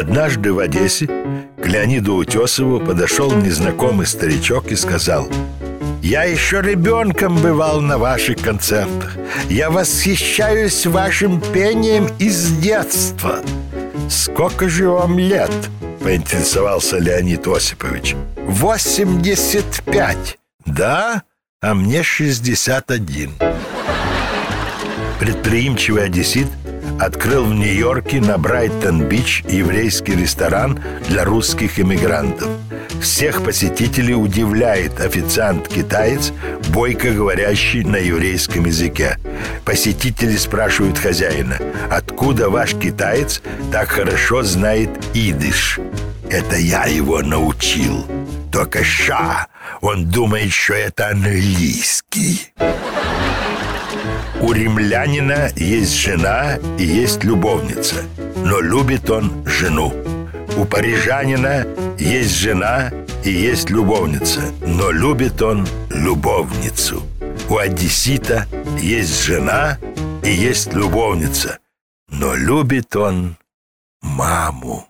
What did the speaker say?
Однажды в Одессе к Леониду Утесову подошел незнакомый старичок и сказал «Я еще ребенком бывал на ваших концертах. Я восхищаюсь вашим пением из детства». «Сколько же вам лет?» — поинтересовался Леонид Осипович. «Восемьдесят пять». «Да? А мне шестьдесят один». Предприимчивый одессит открыл в Нью-Йорке на Брайтон-Бич еврейский ресторан для русских иммигрантов. Всех посетителей удивляет официант-китаец, бойко говорящий на еврейском языке. Посетители спрашивают хозяина, откуда ваш китаец так хорошо знает идыш? Это я его научил. Только ша, он думает, что это английский. У римлянина есть жена и есть любовница, но любит он жену. У парижанина есть жена и есть любовница, но любит он любовницу. У одессита есть жена и есть любовница, но любит он маму.